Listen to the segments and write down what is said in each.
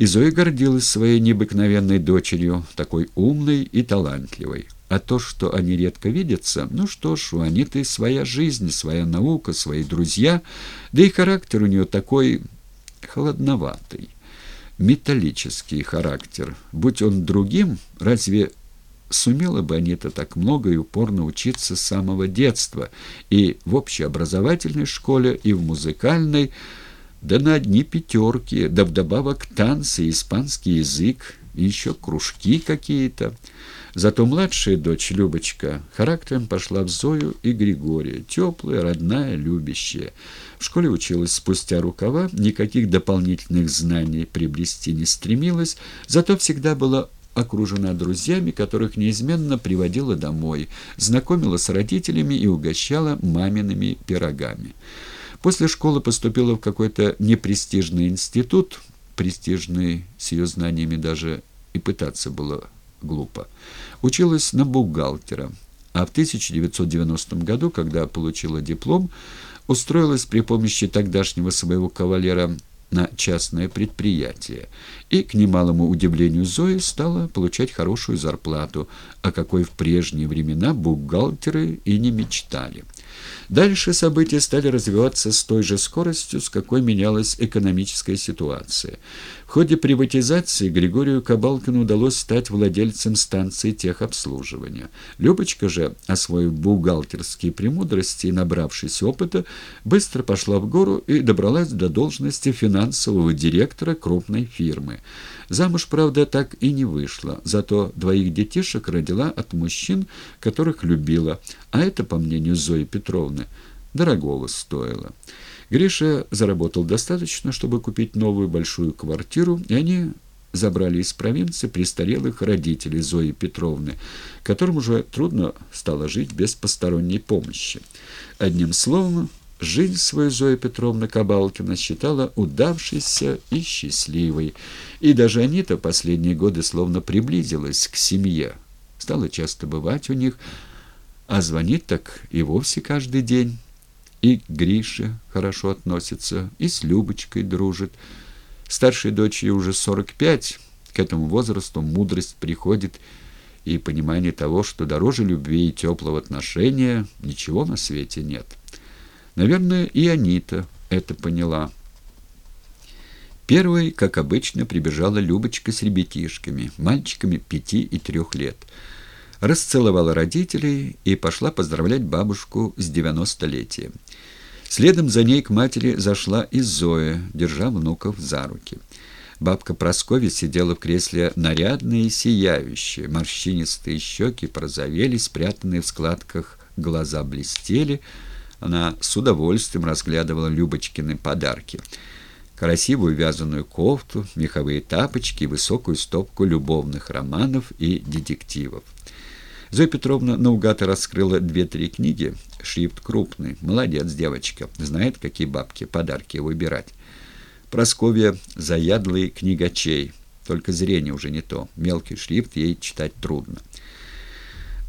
И Зоя гордилась своей необыкновенной дочерью, такой умной и талантливой. А то, что они редко видятся, ну что ж, у Аниты своя жизнь, своя наука, свои друзья, да и характер у нее такой холодноватый, металлический характер. Будь он другим, разве сумела бы Анита так много и упорно учиться с самого детства, и в общеобразовательной школе, и в музыкальной, да на одни пятерки, да вдобавок танцы, испанский язык, и еще кружки какие-то. Зато младшая дочь, Любочка, характером пошла в Зою и Григория, теплая, родная, любящая. В школе училась спустя рукава, никаких дополнительных знаний приобрести не стремилась, зато всегда была окружена друзьями, которых неизменно приводила домой, знакомила с родителями и угощала мамиными пирогами. После школы поступила в какой-то непрестижный институт, престижный с ее знаниями даже и пытаться было глупо. Училась на бухгалтера, а в 1990 году, когда получила диплом, устроилась при помощи тогдашнего своего кавалера на частное предприятие и, к немалому удивлению Зои, стала получать хорошую зарплату, о какой в прежние времена бухгалтеры и не мечтали. Дальше события стали развиваться с той же скоростью, с какой менялась экономическая ситуация. В ходе приватизации Григорию Кабалкину удалось стать владельцем станции техобслуживания. Любочка же, освоив бухгалтерские премудрости и набравшись опыта, быстро пошла в гору и добралась до должности финансового директора крупной фирмы. Замуж, правда, так и не вышла, зато двоих детишек родила от мужчин, которых любила, а это, по мнению Зои Петровны, дорогого стоило. Гриша заработал достаточно, чтобы купить новую большую квартиру, и они забрали из провинции престарелых родителей Зои Петровны, которым уже трудно стало жить без посторонней помощи. Одним словом, жизнь свою Зоя Петровна Кабалкина считала удавшейся и счастливой, и даже Анита последние годы словно приблизилась к семье, стала часто бывать у них, а звонит так и вовсе каждый день. И к Грише хорошо относится, и с Любочкой дружит. Старшей дочери уже 45, к этому возрасту мудрость приходит и понимание того, что дороже любви и теплого отношения ничего на свете нет. Наверное, и Анита это поняла. Первой, как обычно, прибежала Любочка с ребятишками, мальчиками пяти и трех лет. Расцеловала родителей и пошла поздравлять бабушку с девяностолетием. Следом за ней к матери зашла и Зоя, держа внуков за руки. Бабка Прасковья сидела в кресле нарядная и сияющая. Морщинистые щеки прозовели, спрятанные в складках глаза блестели. Она с удовольствием разглядывала Любочкины подарки. Красивую вязаную кофту, меховые тапочки высокую стопку любовных романов и детективов. Зоя Петровна наугад раскрыла две-три книги, шрифт крупный. Молодец девочка, знает, какие бабки подарки выбирать. Просковья заядлый книгачей, только зрение уже не то. Мелкий шрифт ей читать трудно.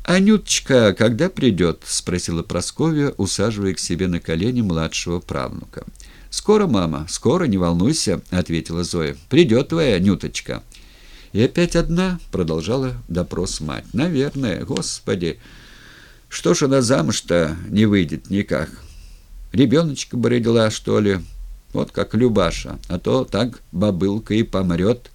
«Анюточка, когда придет?» — спросила Просковья, усаживая к себе на колени младшего правнука. «Скоро, мама, скоро, не волнуйся», — ответила Зоя. «Придет твоя Анюточка». «И опять одна?» — продолжала допрос мать. «Наверное, господи! Что ж она замуж-то не выйдет никак? Ребеночка бы родила, что ли? Вот как Любаша, а то так бабылка и помрет».